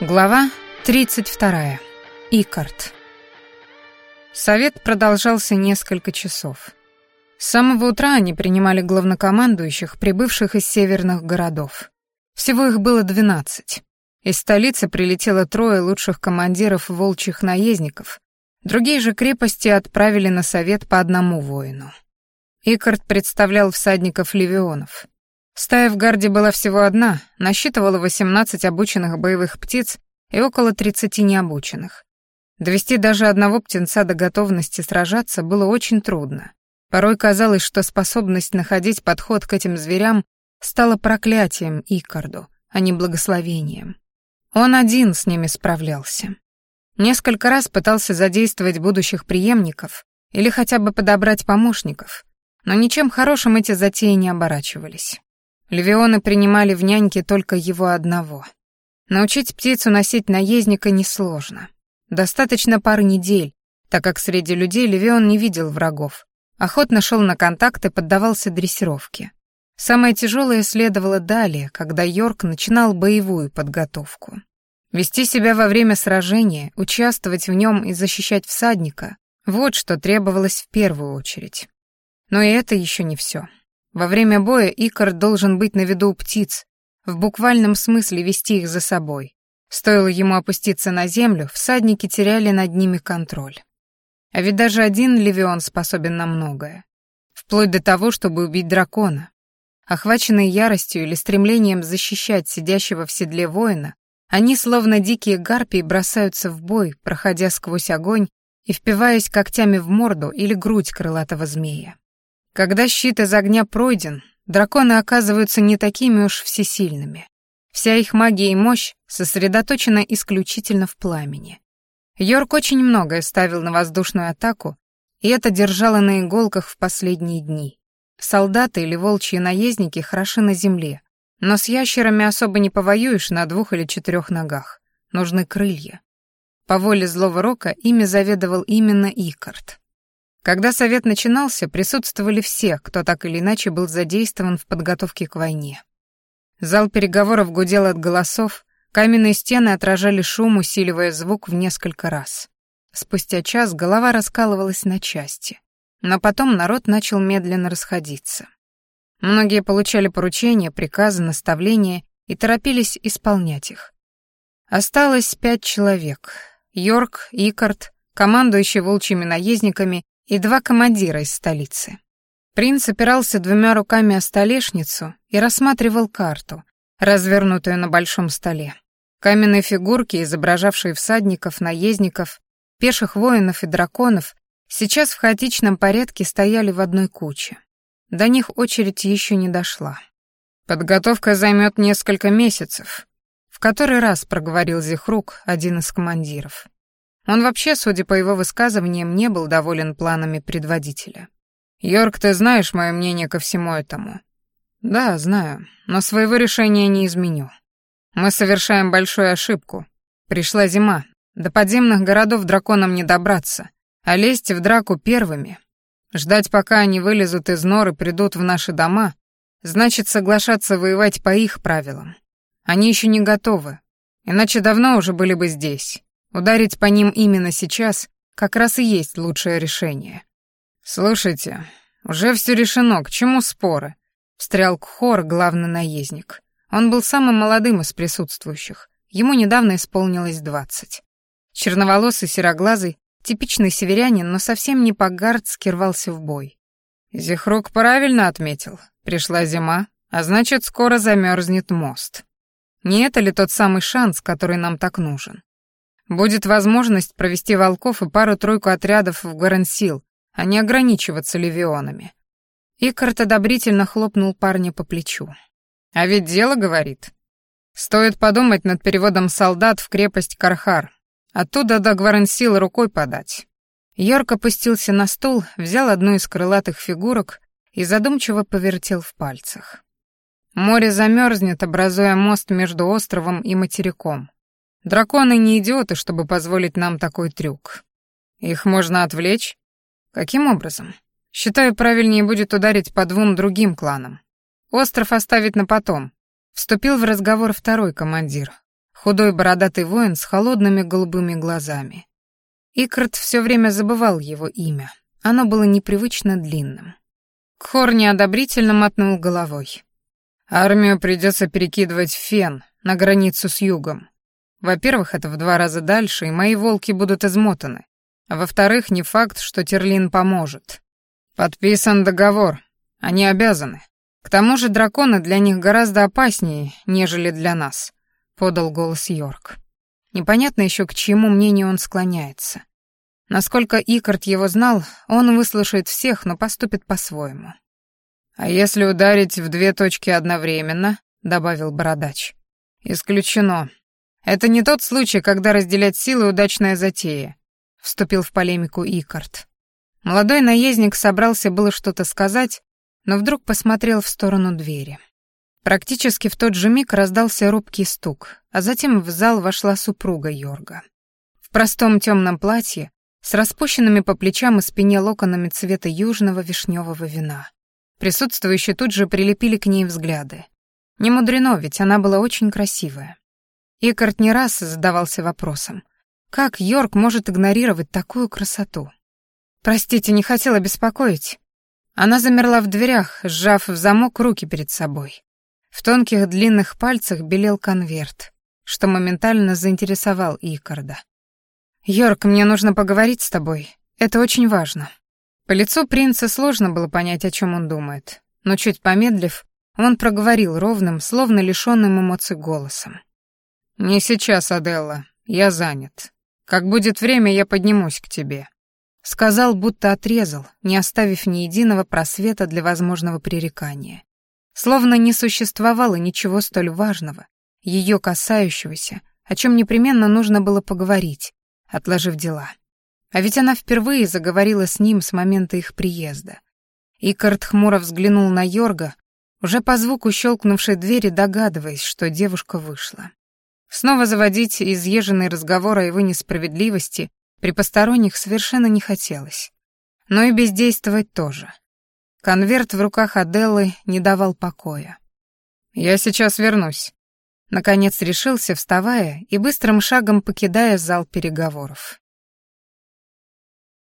Глава 32. Икарт. Совет продолжался несколько часов. С самого утра они принимали главнокомандующих, прибывших из северных городов. Всего их было 12. Из столицы прилетело трое лучших командиров волчьих наездников. Другие же крепости отправили на совет по одному воину. Икарт представлял всадников левионов. Стая в гарде была всего одна, насчитывала 18 обученных боевых птиц и около 30 необученных. Довести даже одного птенца до готовности сражаться было очень трудно. Порой казалось, что способность находить подход к этим зверям стала проклятием Икарду, а не благословением. Он один с ними справлялся. Несколько раз пытался задействовать будущих преемников или хотя бы подобрать помощников, но ничем хорошим эти затеи не оборачивались. Левионы принимали в няньки только его одного. Научить птицу носить наездника несложно. Достаточно пары недель, так как среди людей Левион не видел врагов. Охотно шел на контакт и поддавался дрессировке. Самое тяжелое следовало далее, когда Йорк начинал боевую подготовку. Вести себя во время сражения, участвовать в нем и защищать всадника — вот что требовалось в первую очередь. Но и это еще не все. Во время боя Икар должен быть на виду у птиц, в буквальном смысле вести их за собой. Стоило ему опуститься на землю, всадники теряли над ними контроль. А ведь даже один левион способен на многое. Вплоть до того, чтобы убить дракона. Охваченные яростью или стремлением защищать сидящего в седле воина, они, словно дикие гарпии, бросаются в бой, проходя сквозь огонь и впиваясь когтями в морду или грудь крылатого змея. Когда щит из огня пройден, драконы оказываются не такими уж всесильными. Вся их магия и мощь сосредоточена исключительно в пламени. Йорк очень многое ставил на воздушную атаку, и это держало на иголках в последние дни. Солдаты или волчьи наездники хороши на земле, но с ящерами особо не повоюешь на двух или четырех ногах. Нужны крылья. По воле злого рока ими заведовал именно Икард. Когда совет начинался, присутствовали все, кто так или иначе был задействован в подготовке к войне. Зал переговоров гудел от голосов, каменные стены отражали шум, усиливая звук в несколько раз. Спустя час голова раскалывалась на части, но потом народ начал медленно расходиться. Многие получали поручения, приказы, наставления и торопились исполнять их. Осталось пять человек — Йорк, Икард, командующий волчьими наездниками и два командира из столицы. Принц опирался двумя руками о столешницу и рассматривал карту, развернутую на большом столе. Каменные фигурки, изображавшие всадников, наездников, пеших воинов и драконов, сейчас в хаотичном порядке стояли в одной куче. До них очередь еще не дошла. Подготовка займет несколько месяцев, в который раз проговорил Зихрук, один из командиров. Он вообще, судя по его высказываниям, не был доволен планами предводителя. «Йорк, ты знаешь мое мнение ко всему этому?» «Да, знаю, но своего решения не изменю. Мы совершаем большую ошибку. Пришла зима, до подземных городов драконам не добраться, а лезть в драку первыми. Ждать, пока они вылезут из нор и придут в наши дома, значит соглашаться воевать по их правилам. Они еще не готовы, иначе давно уже были бы здесь. Ударить по ним именно сейчас как раз и есть лучшее решение. «Слушайте, уже все решено, к чему споры?» — встрял Кхор, главный наездник. Он был самым молодым из присутствующих. Ему недавно исполнилось двадцать. Черноволосый, сероглазый, типичный северянин, но совсем не по-гардски рвался в бой. Зихрук правильно отметил. Пришла зима, а значит, скоро замерзнет мост. Не это ли тот самый шанс, который нам так нужен? Будет возможность провести волков и пару-тройку отрядов в Гарансил, а не ограничиваться левионами. Икарт одобрительно хлопнул парня по плечу. А ведь дело, говорит. Стоит подумать над переводом солдат в крепость Кархар. Оттуда до Гварансила рукой подать. Йорк опустился на стул, взял одну из крылатых фигурок и задумчиво повертел в пальцах. Море замерзнет, образуя мост между островом и материком. Драконы не идиоты, чтобы позволить нам такой трюк. Их можно отвлечь? Каким образом? Считаю, правильнее будет ударить по двум другим кланам. Остров оставить на потом. Вступил в разговор второй командир. худой бородатый воин с холодными голубыми глазами. Икарт все время забывал его имя. Оно было непривычно длинным. Кхор неодобрительно мотнул головой. «Армию придется перекидывать в Фен, на границу с югом. Во-первых, это в два раза дальше, и мои волки будут измотаны. А во-вторых, не факт, что Терлин поможет. Подписан договор. Они обязаны. К тому же драконы для них гораздо опаснее, нежели для нас», — подал голос Йорк. Непонятно еще, к чьему мнению он склоняется. Насколько Икард его знал, он выслушает всех, но поступит по-своему. «А если ударить в две точки одновременно?» — добавил Бородач. «Исключено. Это не тот случай, когда разделять силы — удачная затея», — вступил в полемику Икард. Молодой наездник собрался было что-то сказать, но вдруг посмотрел в сторону двери. Практически в тот же миг раздался робкий стук, а затем в зал вошла супруга Йорга. В простом темном платье, с распущенными по плечам и спине локонами цвета южного вишневого вина. Присутствующие тут же прилепили к ней взгляды. Не мудрено, ведь она была очень красивая. Икард не раз задавался вопросом, как Йорк может игнорировать такую красоту? «Простите, не хотела беспокоить». Она замерла в дверях, сжав в замок руки перед собой. В тонких длинных пальцах белел конверт, что моментально заинтересовал Икарда. «Йорк, мне нужно поговорить с тобой. Это очень важно». По лицу принца сложно было понять, о чем он думает, но чуть помедлив, он проговорил ровным, словно лишенным эмоций голосом. «Не сейчас, Аделла, я занят. Как будет время, я поднимусь к тебе». Сказал, будто отрезал, не оставив ни единого просвета для возможного пререкания. Словно не существовало ничего столь важного, ее касающегося, о чем непременно нужно было поговорить, отложив дела. А ведь она впервые заговорила с ним с момента их приезда. Икард хмуро взглянул на Йорга, уже по звуку щелкнувшей двери догадываясь, что девушка вышла. Снова заводить изъезженный разговор о его несправедливости при посторонних совершенно не хотелось. Но и бездействовать тоже. Конверт в руках Аделлы не давал покоя. «Я сейчас вернусь», Наконец решился, вставая и быстрым шагом покидая зал переговоров.